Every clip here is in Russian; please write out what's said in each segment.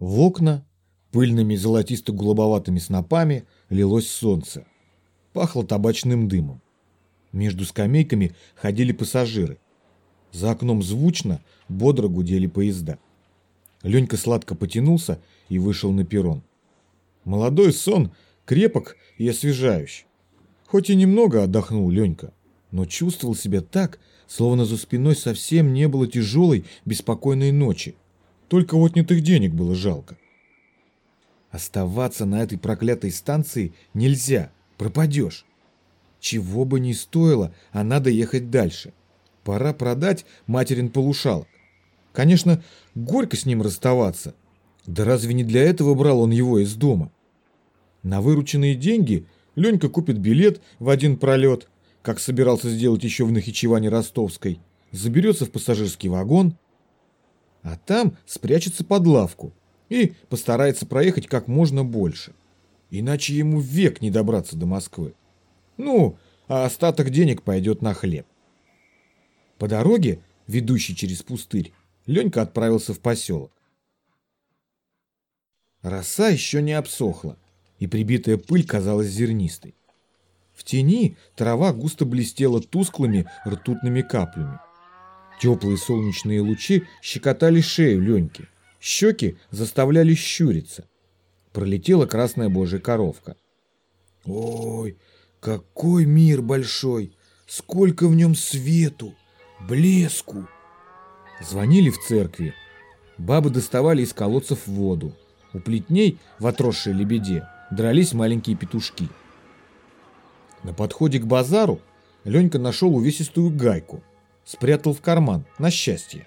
В окна пыльными золотисто-голубоватыми снопами лилось солнце. Пахло табачным дымом. Между скамейками ходили пассажиры. За окном звучно, бодро гудели поезда. Ленька сладко потянулся и вышел на перрон. Молодой сон крепок и освежающий. Хоть и немного отдохнул Ленька, но чувствовал себя так, словно за спиной совсем не было тяжелой, беспокойной ночи. Только отнятых денег было жалко. Оставаться на этой проклятой станции нельзя, пропадешь. Чего бы ни стоило, а надо ехать дальше. Пора продать материн полушалок. Конечно, горько с ним расставаться. Да разве не для этого брал он его из дома? На вырученные деньги Ленька купит билет в один пролет, как собирался сделать еще в Нахичеване Ростовской, заберется в пассажирский вагон, а там спрячется под лавку и постарается проехать как можно больше. Иначе ему век не добраться до Москвы. Ну, а остаток денег пойдет на хлеб. По дороге, ведущей через пустырь, Ленька отправился в поселок. Роса еще не обсохла, и прибитая пыль казалась зернистой. В тени трава густо блестела тусклыми ртутными каплями. Теплые солнечные лучи щекотали шею Леньки, щеки заставляли щуриться. Пролетела красная божья коровка. «Ой, какой мир большой! Сколько в нем свету, блеску!» Звонили в церкви. Бабы доставали из колодцев воду. У плетней в отросшей лебеде дрались маленькие петушки. На подходе к базару Ленька нашел увесистую гайку, спрятал в карман, на счастье.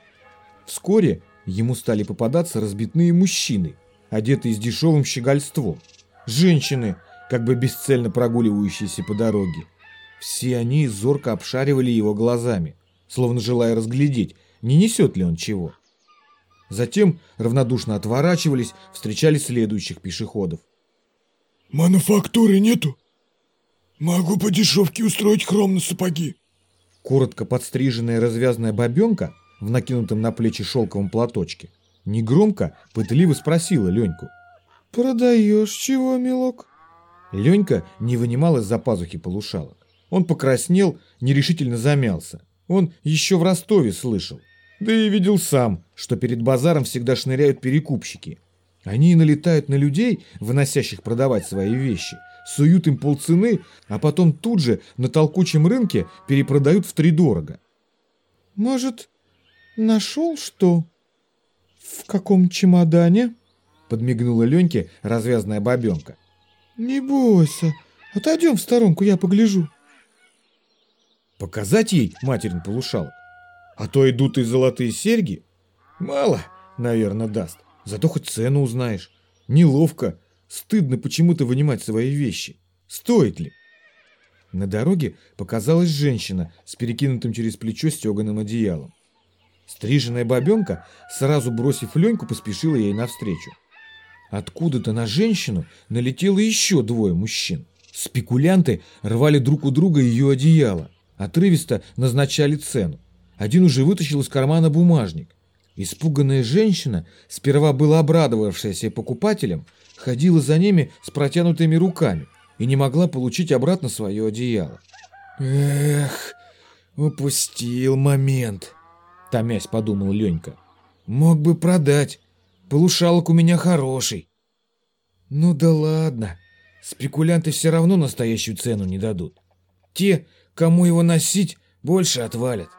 Вскоре ему стали попадаться разбитные мужчины, одетые с дешевым щегольством, женщины, как бы бесцельно прогуливающиеся по дороге. Все они зорко обшаривали его глазами, словно желая разглядеть, не несет ли он чего. Затем равнодушно отворачивались, встречали следующих пешеходов. «Мануфактуры нету? Могу по дешевке устроить хром на сапоги». Коротко подстриженная развязная бабенка в накинутом на плечи шелковом платочке негромко, пытливо спросила Леньку. «Продаешь чего, милок?» Ленька не вынимал из-за пазухи полушалок. Он покраснел, нерешительно замялся. Он еще в Ростове слышал. Да и видел сам, что перед базаром всегда шныряют перекупщики. Они налетают на людей, выносящих продавать свои вещи, суют им полцены, а потом тут же на толкучем рынке перепродают втридорого. «Может, нашел что? В каком чемодане?» Подмигнула Леньке развязная бабенка. «Не бойся, отойдем в сторонку, я погляжу». Показать ей материн полушалок? А то идут и золотые серьги. Мало, наверное, даст. Зато хоть цену узнаешь. Неловко, стыдно почему-то вынимать свои вещи. Стоит ли? На дороге показалась женщина с перекинутым через плечо стеганым одеялом. Стриженная бабенка, сразу бросив Леньку, поспешила ей навстречу. Откуда-то на женщину налетело еще двое мужчин. Спекулянты рвали друг у друга ее одеяло, отрывисто назначали цену. Один уже вытащил из кармана бумажник. Испуганная женщина, сперва была обрадовавшаяся покупателям, ходила за ними с протянутыми руками и не могла получить обратно свое одеяло. «Эх, упустил момент», — томясь подумал Ленька. «Мог бы продать, полушалок у меня хороший». «Ну да ладно, спекулянты все равно настоящую цену не дадут. Те, кому его носить, больше отвалят».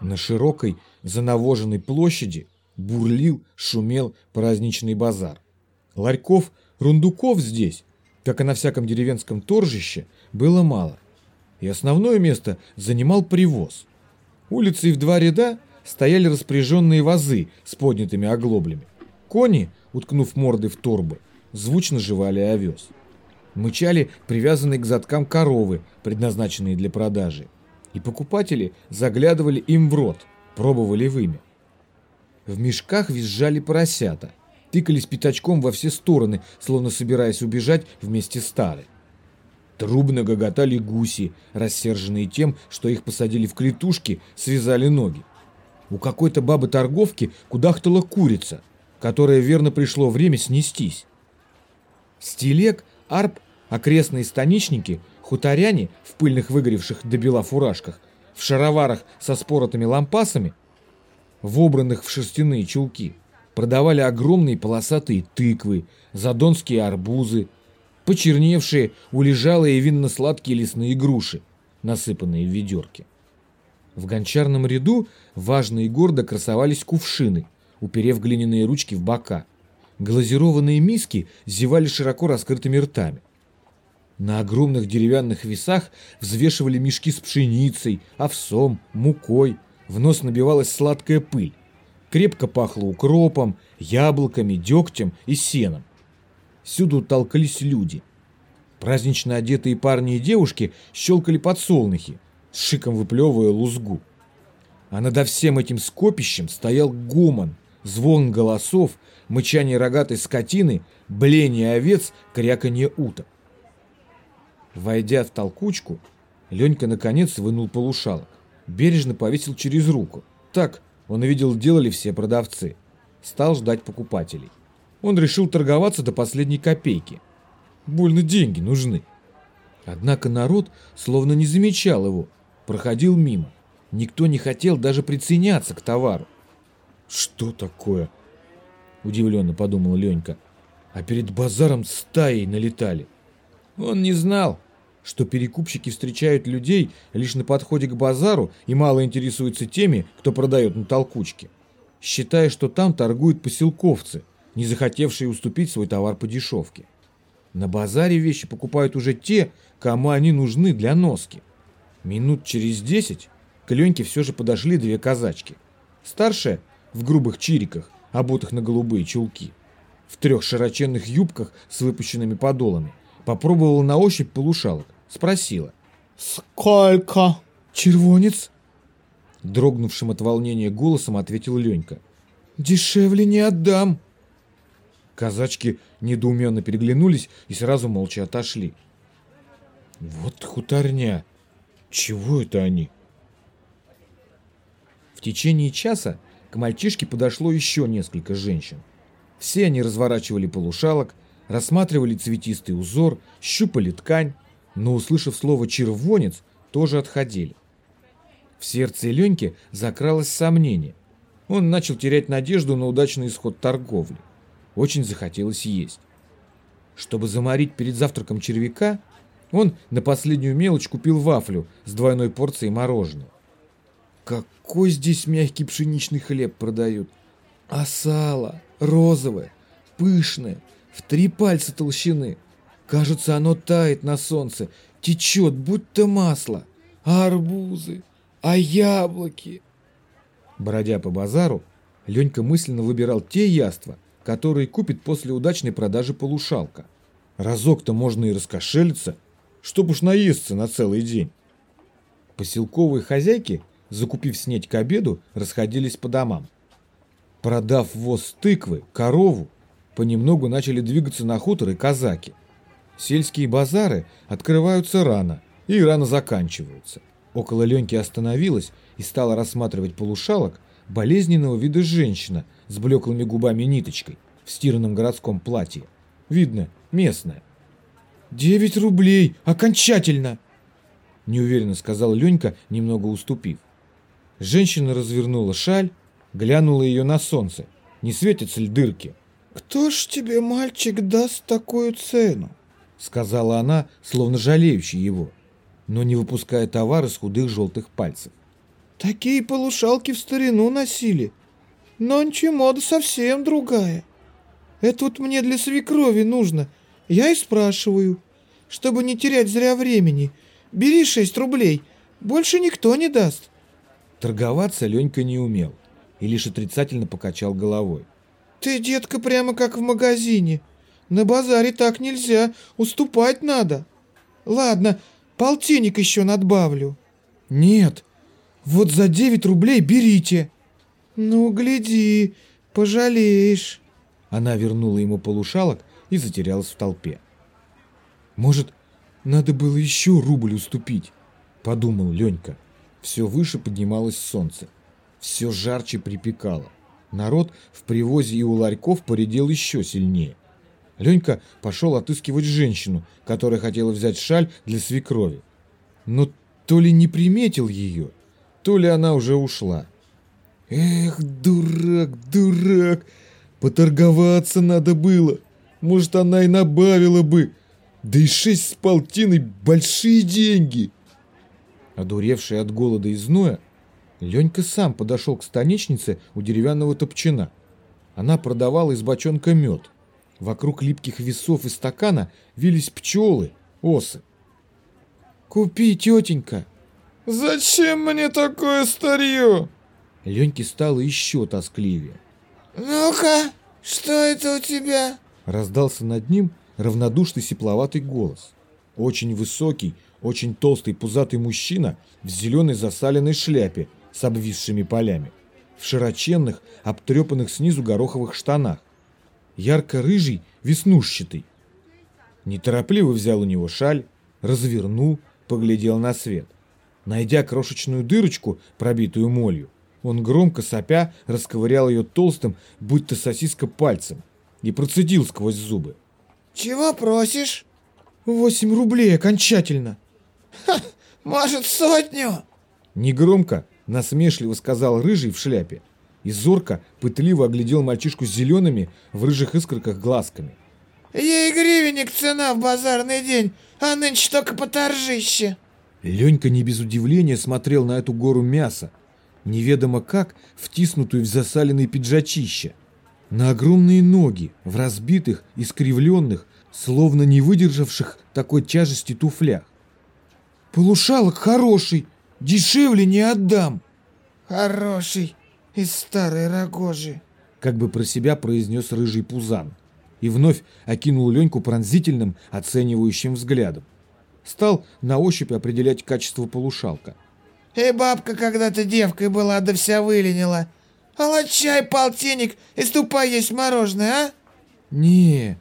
На широкой, занавоженной площади бурлил, шумел праздничный базар. Ларьков, рундуков здесь, как и на всяком деревенском торжище, было мало. И основное место занимал привоз. Улицы в два ряда стояли распоряженные вазы с поднятыми оглоблями. Кони, уткнув морды в торбы, звучно жевали овес. Мычали привязанные к задкам коровы, предназначенные для продажи и покупатели заглядывали им в рот, пробовали вымя. В мешках визжали поросята, тыкались пятачком во все стороны, словно собираясь убежать вместе с тарой. Трубно гоготали гуси, рассерженные тем, что их посадили в клетушки, связали ноги. У какой-то бабы-торговки кудахтала курица. которое верно пришло время снестись. Стилек, арп, окрестные станичники, хуторяне в пыльных выгоревших до бела фуражках, в шароварах со споротыми лампасами, вобранных в шерстяные чулки, продавали огромные полосатые тыквы, задонские арбузы, почерневшие, улежалые винно-сладкие лесные груши, насыпанные в ведерки. В гончарном ряду важно и гордо красовались кувшины, уперев глиняные ручки в бока. Глазированные миски зевали широко раскрытыми ртами. На огромных деревянных весах взвешивали мешки с пшеницей, овсом, мукой. В нос набивалась сладкая пыль. Крепко пахло укропом, яблоками, дегтем и сеном. Всюду толкались люди. Празднично одетые парни и девушки щелкали подсолнухи, с шиком выплевывая лузгу. А над всем этим скопищем стоял гомон, звон голосов, мычание рогатой скотины, бление овец, кряканье уток. Войдя в толкучку, Ленька наконец вынул полушалок. Бережно повесил через руку. Так, он увидел, делали все продавцы. Стал ждать покупателей. Он решил торговаться до последней копейки. Больно деньги нужны. Однако народ словно не замечал его, проходил мимо. Никто не хотел даже приценяться к товару. «Что такое?» – удивленно подумал Ленька. «А перед базаром стаей налетали». Он не знал, что перекупщики встречают людей лишь на подходе к базару и мало интересуются теми, кто продает на толкучке, считая, что там торгуют поселковцы, не захотевшие уступить свой товар по дешевке. На базаре вещи покупают уже те, кому они нужны для носки. Минут через десять к Леньке все же подошли две казачки. Старшая в грубых чириках, обутых на голубые чулки, в трех широченных юбках с выпущенными подолами, попробовала на ощупь полушалок, спросила. «Сколько?» «Червонец?» Дрогнувшим от волнения голосом ответил Ленька. «Дешевле не отдам!» Казачки недоуменно переглянулись и сразу молча отошли. «Вот хуторня!» Чего это они? В течение часа к мальчишке подошло еще несколько женщин. Все они разворачивали полушалок, рассматривали цветистый узор, щупали ткань, но, услышав слово «червонец», тоже отходили. В сердце Леньки закралось сомнение. Он начал терять надежду на удачный исход торговли. Очень захотелось есть. Чтобы заморить перед завтраком червяка, он на последнюю мелочь купил вафлю с двойной порцией мороженого. Какой здесь мягкий пшеничный хлеб продают. А сало розовое, пышное, в три пальца толщины. Кажется, оно тает на солнце, течет, будто масло. А арбузы, а яблоки. Бродя по базару, Ленька мысленно выбирал те яства, которые купит после удачной продажи полушалка. Разок-то можно и раскошелиться, чтоб уж наесться на целый день. Поселковые хозяйки, закупив снеть к обеду, расходились по домам. Продав воз тыквы, корову, понемногу начали двигаться на хутор и казаки. Сельские базары открываются рано и рано заканчиваются. Около Леньки остановилась и стала рассматривать полушалок болезненного вида женщина с блеклыми губами ниточкой в стиранном городском платье. Видно, местная. «Девять рублей! Окончательно!» Неуверенно сказал Ленька, немного уступив. Женщина развернула шаль, глянула ее на солнце. Не светятся ли дырки? «Кто ж тебе, мальчик, даст такую цену?» Сказала она, словно жалеющий его, но не выпуская товар из худых желтых пальцев. «Такие полушалки в старину носили. Нонче мода совсем другая. Это вот мне для свекрови нужно — я и спрашиваю, чтобы не терять зря времени. Бери шесть рублей, больше никто не даст. Торговаться Ленька не умел и лишь отрицательно покачал головой. Ты, детка, прямо как в магазине. На базаре так нельзя, уступать надо. Ладно, полтинник еще надбавлю. Нет, вот за девять рублей берите. Ну, гляди, пожалеешь. Она вернула ему полушалок и затерялась в толпе. «Может, надо было еще рубль уступить?» – подумал Ленька. Все выше поднималось солнце. Все жарче припекало. Народ в привозе и у ларьков поредел еще сильнее. Ленька пошел отыскивать женщину, которая хотела взять шаль для свекрови. Но то ли не приметил ее, то ли она уже ушла. Эх, дурак, дурак, поторговаться надо было. Может, она и набавила бы. Да и шесть с полтиной большие деньги. Одуревший от голода и зноя, Ленька сам подошел к станичнице у деревянного топчина. Она продавала из бочонка мед. Вокруг липких весов и стакана вились пчелы, осы. «Купи, тетенька!» «Зачем мне такое старье?» Леньке стало еще тоскливее. «Ну-ка, что это у тебя?» Раздался над ним равнодушный сепловатый голос. Очень высокий, очень толстый пузатый мужчина в зеленой засаленной шляпе с обвисшими полями, в широченных, обтрепанных снизу гороховых штанах, ярко-рыжий, веснушчатый. Неторопливо взял у него шаль, развернул, поглядел на свет. Найдя крошечную дырочку, пробитую молью, он громко сопя расковырял ее толстым, будто сосиска пальцем, и процедил сквозь зубы. «Чего просишь?» «Восемь рублей окончательно!» «Ха, может, сотню?» Негромко, насмешливо сказал рыжий в шляпе. И зорко, пытливо оглядел мальчишку с зелеными в рыжих искорках глазками. «Ей гривенник цена в базарный день, а нынче только по торжище!» Ленька не без удивления смотрел на эту гору мяса, неведомо как втиснутую в засаленные пиджачища, на огромные ноги, в разбитых, искривленных, словно не выдержавших такой тяжести туфлях. «Полушалок хороший, дешевле не отдам!» «Хороший, из старой рогожи!» Как бы про себя произнес рыжий пузан и вновь окинул Леньку пронзительным, оценивающим взглядом. Стал на ощупь определять качество полушалка. «И бабка когда-то девкой была, да вся выленила. Алочай полтинник и ступай есть мороженое, а?» «Не,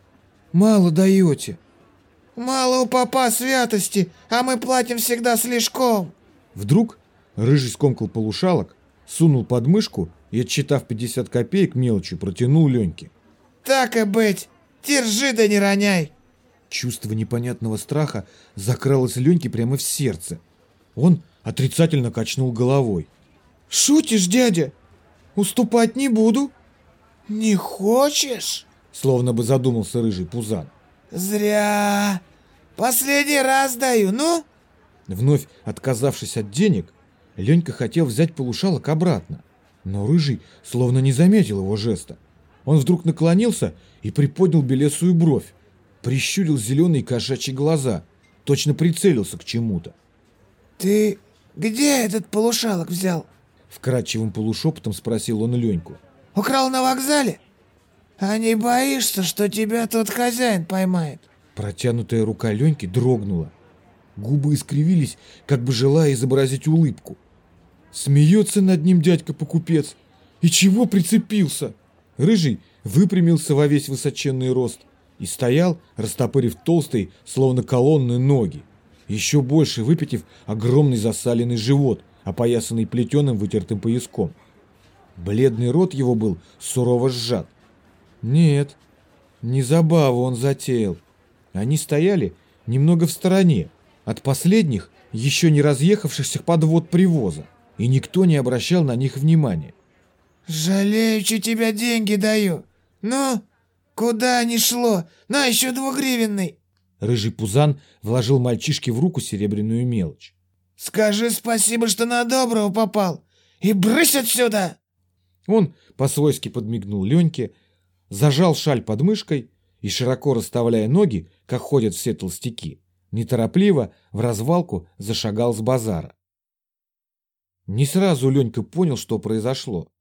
мало даете». «Мало у папа святости, а мы платим всегда слишком». Вдруг рыжий скомкал полушалок, сунул под мышку и, отчитав 50 копеек мелочью, протянул Леньке. «Так и быть, держи да не роняй». Чувство непонятного страха закралось Леньке прямо в сердце. Он отрицательно качнул головой. «Шутишь, дядя? Уступать не буду». «Не хочешь?» Словно бы задумался рыжий пузан. «Зря. Последний раз даю, ну?» Вновь отказавшись от денег, Ленька хотел взять полушалок обратно. Но рыжий словно не заметил его жеста. Он вдруг наклонился и приподнял белесую бровь, прищурил зеленые кошачьи глаза, точно прицелился к чему-то. «Ты где этот полушалок взял?» Вкрадчивым полушепотом спросил он Леньку. «Украл на вокзале? А не боишься, что тебя тот хозяин поймает?» Протянутая рука Леньки дрогнула. Губы искривились, как бы желая изобразить улыбку. Смеется над ним дядька-покупец. И чего прицепился? Рыжий выпрямился во весь высоченный рост и стоял, растопырив толстые, словно колонны, ноги, еще больше выпитив огромный засаленный живот, опоясанный плетеным вытертым пояском. Бледный рот его был сурово сжат. Нет, не забаву он затеял. Они стояли немного в стороне, от последних, еще не разъехавшихся подвод привоза, и никто не обращал на них внимания. «Жалею, что тебя деньги даю. Ну, куда ни шло? На еще двугривенный!» Рыжий пузан вложил мальчишке в руку серебряную мелочь. «Скажи спасибо, что на доброго попал, и брысь отсюда!» Он по-свойски подмигнул Леньке, зажал шаль под мышкой и, широко расставляя ноги, как ходят все толстяки, неторопливо в развалку зашагал с базара. Не сразу Ленька понял, что произошло.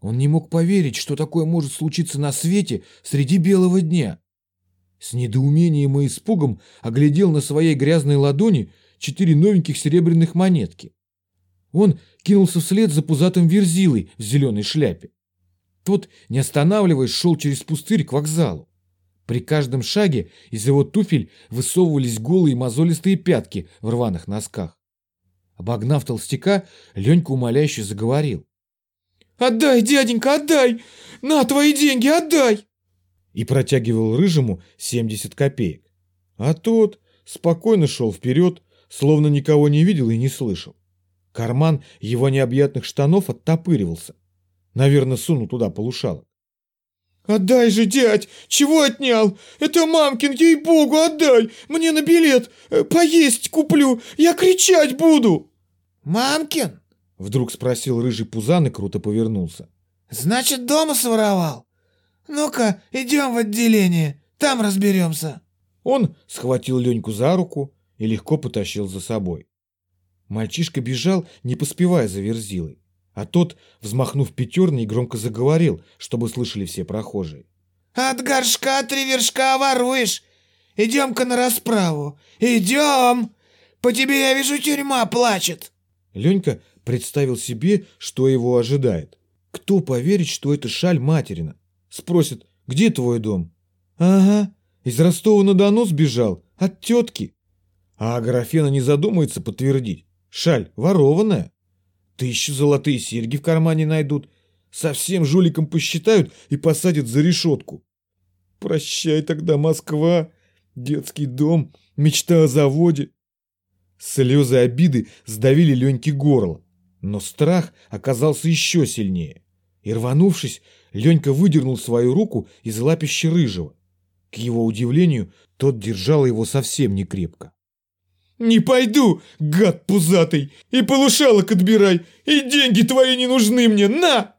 Он не мог поверить, что такое может случиться на свете среди белого дня. С недоумением и испугом оглядел на своей грязной ладони четыре новеньких серебряных монетки. Он кинулся вслед за пузатым верзилой в зеленой шляпе. Тот, не останавливаясь, шел через пустырь к вокзалу. При каждом шаге из его туфель высовывались голые мозолистые пятки в рваных носках. Обогнав толстяка, Ленька умоляюще заговорил. Отдай, дяденька, отдай! На твои деньги, отдай!» И протягивал Рыжему 70 копеек. А тот спокойно шел вперед, словно никого не видел и не слышал. Карман его необъятных штанов оттопыривался. Наверное, сунул туда полушалок. «Отдай же, дядь! Чего отнял? Это мамкин, ей-богу, отдай! Мне на билет! Э, поесть куплю! Я кричать буду!» «Мамкин?» — вдруг спросил рыжий пузан и круто повернулся. «Значит, дома своровал? Ну-ка, идем в отделение, там разберемся!» Он схватил Леньку за руку и легко потащил за собой. Мальчишка бежал, не поспевая за Верзилой. А тот, взмахнув пятерней, громко заговорил, чтобы слышали все прохожие. «От горшка три вершка воруешь! Идем-ка на расправу! Идем! По тебе, я вижу, тюрьма плачет!» Ленька представил себе, что его ожидает. Кто поверит, что это шаль материна? Спросит, где твой дом? Ага, из Ростова-на-Дону сбежал, от тетки. А Аграфена не задумается подтвердить. Шаль ворованная. Тысячу золотые серьги в кармане найдут, совсем жуликом посчитают и посадят за решетку. Прощай тогда, Москва, детский дом, мечта о заводе. Слезы обиды сдавили Леньке горло, но страх оказался еще сильнее. И рванувшись, Ленька выдернул свою руку из лапища рыжего. К его удивлению, тот держал его совсем не крепко. «Не пойду, гад пузатый, и полушалок отбирай, и деньги твои не нужны мне, на!»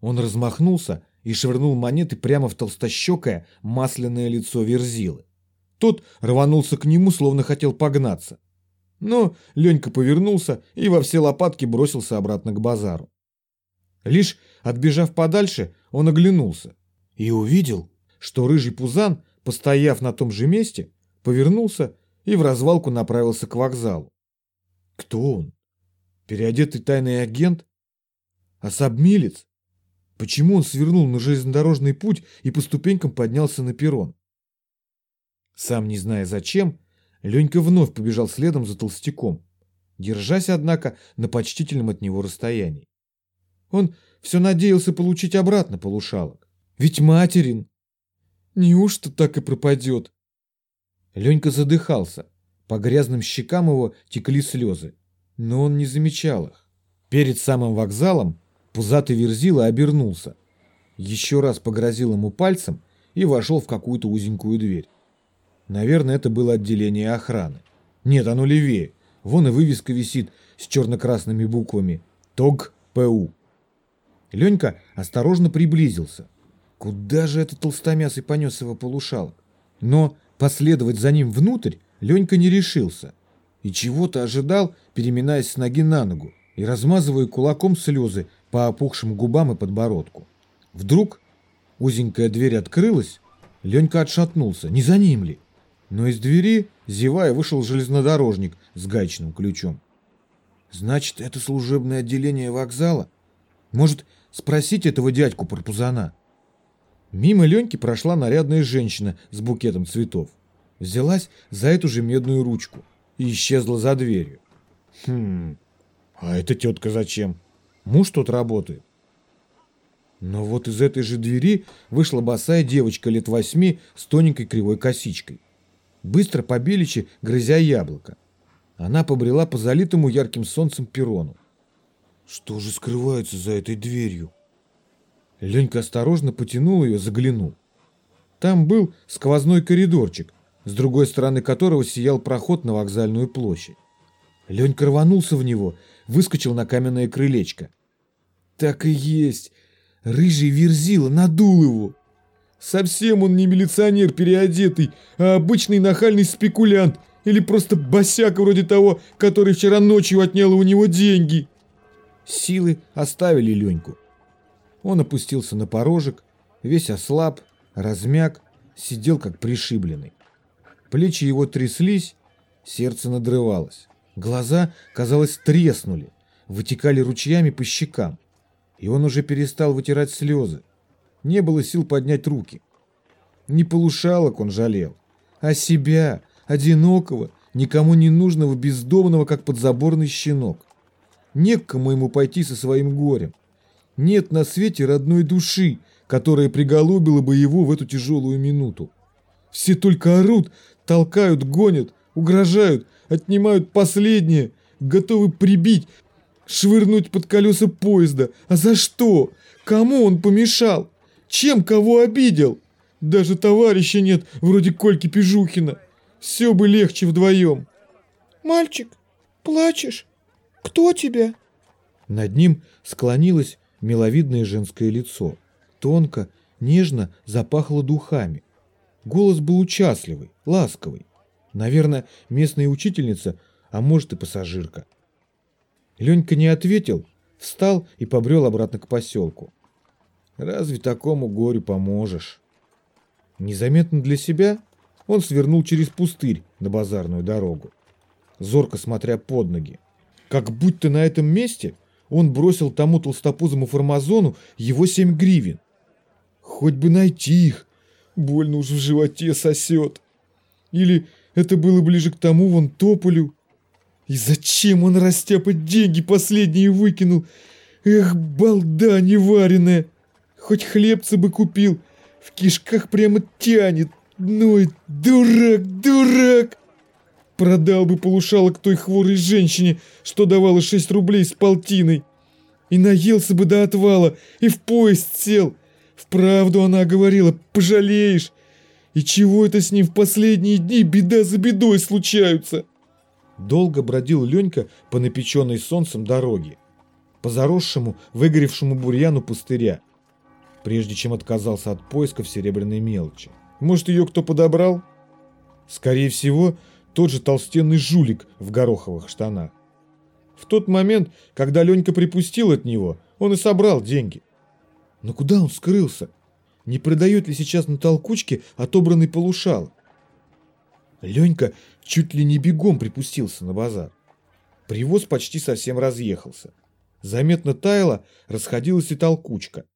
Он размахнулся и швырнул монеты прямо в толстощекое масляное лицо Верзилы. Тот рванулся к нему, словно хотел погнаться. Но Ленька повернулся и во все лопатки бросился обратно к базару. Лишь отбежав подальше, он оглянулся и увидел, что рыжий пузан, постояв на том же месте, повернулся и в развалку направился к вокзалу. Кто он? Переодетый тайный агент? Особмилец? Почему он свернул на железнодорожный путь и по ступенькам поднялся на перрон? Сам не зная зачем, Ленька вновь побежал следом за толстяком, держась, однако, на почтительном от него расстоянии. Он все надеялся получить обратно полушалок. Ведь материн! Неужто так и пропадет? Ленька задыхался. По грязным щекам его текли слезы. Но он не замечал их. Перед самым вокзалом пузатый верзила обернулся. Еще раз погрозил ему пальцем и вошел в какую-то узенькую дверь. Наверное, это было отделение охраны. Нет, оно левее. Вон и вывеска висит с черно-красными буквами. ТОГ-ПУ. Ленька осторожно приблизился. Куда же этот толстомясый понес его полушалок? Но Последовать за ним внутрь Ленька не решился. И чего-то ожидал, переминаясь с ноги на ногу и размазывая кулаком слезы по опухшим губам и подбородку. Вдруг узенькая дверь открылась, Ленька отшатнулся, не за ним ли? Но из двери, зевая, вышел железнодорожник с гаечным ключом. Значит, это служебное отделение вокзала? Может, спросить этого дядьку Парпузана? Мимо Леньки прошла нарядная женщина с букетом цветов. Взялась за эту же медную ручку и исчезла за дверью. Хм, а эта тетка зачем? Муж тут работает. Но вот из этой же двери вышла босая девочка лет восьми с тоненькой кривой косичкой. Быстро по беличи, грызя яблоко. Она побрела по залитому ярким солнцем перрону. Что же скрывается за этой дверью? Ленька осторожно потянул ее, заглянул. Там был сквозной коридорчик, с другой стороны которого сиял проход на вокзальную площадь. Ленька рванулся в него, выскочил на каменное крылечко. Так и есть. Рыжий верзила надул его. Совсем он не милиционер переодетый, а обычный нахальный спекулянт или просто босяк вроде того, который вчера ночью отнял у него деньги. Силы оставили Леньку. Он опустился на порожек, весь ослаб, размяк, сидел как пришибленный. Плечи его тряслись, сердце надрывалось. Глаза, казалось, треснули, вытекали ручьями по щекам. И он уже перестал вытирать слезы. Не было сил поднять руки. Не полушалок он жалел, а себя, одинокого, никому не нужного, бездомного, как подзаборный щенок. Не ему пойти со своим горем. Нет на свете родной души, которая приголубила бы его в эту тяжелую минуту. Все только орут, толкают, гонят, угрожают, отнимают последнее, готовы прибить, швырнуть под колеса поезда. А за что? Кому он помешал? Чем кого обидел? Даже товарища нет, вроде Кольки Пижухина. Все бы легче вдвоем. Мальчик, плачешь? Кто тебя? Над ним склонилось миловидное женское лицо. Тонко, нежно запахло духами. Голос был участливый, ласковый. Наверное, местная учительница, а может и пассажирка. Ленька не ответил, встал и побрел обратно к поселку. Разве такому горю поможешь? Незаметно для себя он свернул через пустырь на базарную дорогу, зорко смотря под ноги. Как будто на этом месте он бросил тому толстопузому формазону его семь гривен. Хоть бы найти их, больно уж в животе сосет. Или это было ближе к тому вон тополю. И зачем он растяпать деньги последние выкинул? Эх, балда неваренная! Хоть хлебца бы купил, в кишках прямо тянет. Ну и дурак, дурак! Продал бы полушалок той хворой женщине, что давала 6 рублей с полтиной. И наелся бы до отвала, и в поезд сел. Вправду она говорила, пожалеешь. И чего это с ним в последние дни беда за бедой случаются? Долго бродил Ленька по напеченной солнцем дороге, по заросшему, выгоревшему бурьяну пустыря, прежде чем отказался от поисков серебряной мелочи. Может, ее кто подобрал? Скорее всего, тот же толстенный жулик в гороховых штанах. В тот момент, когда Ленька припустил от него, он и собрал деньги. Но куда он скрылся? Не продает ли сейчас на толкучке отобранный полушал? Ленька чуть ли не бегом припустился на базар. Привоз почти совсем разъехался. Заметно таяло, расходилась и толкучка.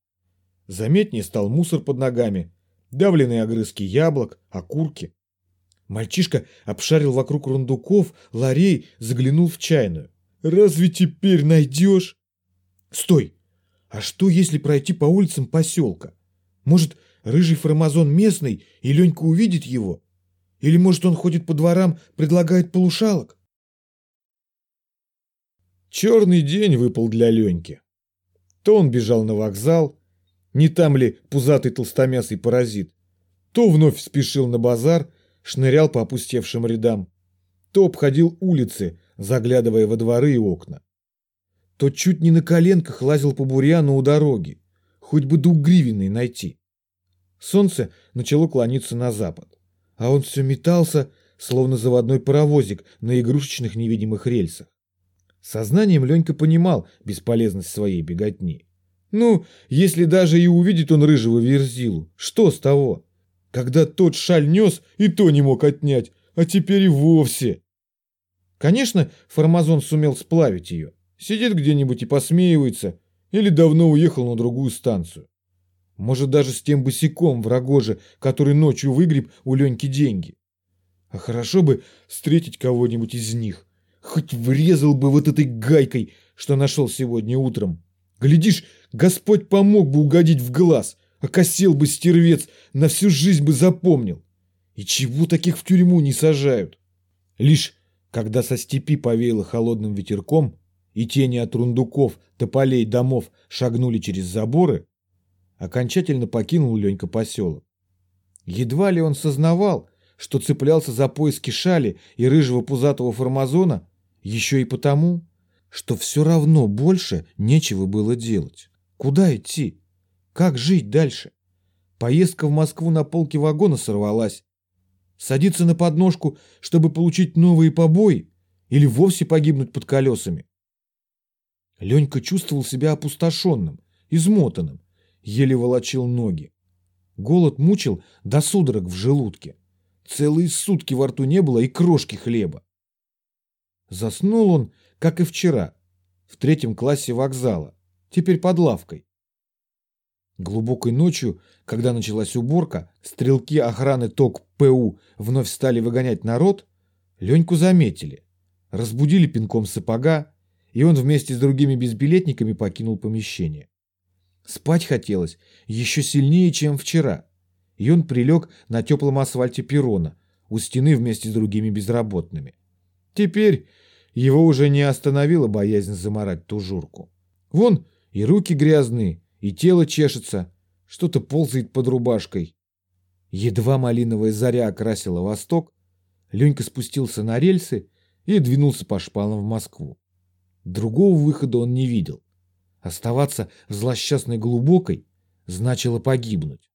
Заметнее стал мусор под ногами, давленные огрызки яблок, окурки. Мальчишка обшарил вокруг рундуков, ларей, заглянул в чайную. «Разве теперь найдешь?» «Стой! А что, если пройти по улицам поселка? Может, рыжий формазон местный, и Ленька увидит его? Или, может, он ходит по дворам, предлагает полушалок?» Черный день выпал для Леньки. То он бежал на вокзал, не там ли пузатый толстомясый паразит, то вновь спешил на базар, шнырял по опустевшим рядам, то обходил улицы, заглядывая во дворы и окна. То чуть не на коленках лазил по бурьяну у дороги, хоть бы дух гривенный найти. Солнце начало клониться на запад, а он все метался, словно заводной паровозик на игрушечных невидимых рельсах. Сознанием Ленька понимал бесполезность своей беготни. Ну, если даже и увидит он рыжего верзилу, что с того? Когда тот шаль нес, и то не мог отнять, а теперь и вовсе. Конечно, Формазон сумел сплавить ее. Сидит где-нибудь и посмеивается, или давно уехал на другую станцию. Может, даже с тем босиком в Рогоже, который ночью выгреб у Леньки деньги. А хорошо бы встретить кого-нибудь из них. Хоть врезал бы вот этой гайкой, что нашел сегодня утром. Глядишь, Господь помог бы угодить в глаз, окосел бы стервец, на всю жизнь бы запомнил. И чего таких в тюрьму не сажают? Лишь когда со степи повеяло холодным ветерком, и тени от рундуков, тополей, домов шагнули через заборы, окончательно покинул Ленька поселок. Едва ли он сознавал, что цеплялся за поиски шали и рыжего пузатого формазона, еще и потому, что все равно больше нечего было делать. Куда идти? Как жить дальше? Поездка в Москву на полке вагона сорвалась. Садиться на подножку, чтобы получить новые побои? Или вовсе погибнуть под колесами? Ленька чувствовал себя опустошенным, измотанным, еле волочил ноги. Голод мучил до судорог в желудке. Целые сутки во рту не было и крошки хлеба. Заснул он, как и вчера, в третьем классе вокзала, теперь под лавкой. Глубокой ночью, когда началась уборка, стрелки охраны ТОК ПУ вновь стали выгонять народ, Леньку заметили, разбудили пинком сапога, и он вместе с другими безбилетниками покинул помещение. Спать хотелось еще сильнее, чем вчера. И он прилег на теплом асфальте перрона, у стены вместе с другими безработными. Теперь его уже не остановила боязнь заморать тужурку. Вон и руки грязные, и тело чешется, что-то ползает под рубашкой. Едва малиновая заря окрасила восток, Ленька спустился на рельсы и двинулся по шпалам в Москву. Другого выхода он не видел. Оставаться в злосчастной глубокой значило погибнуть.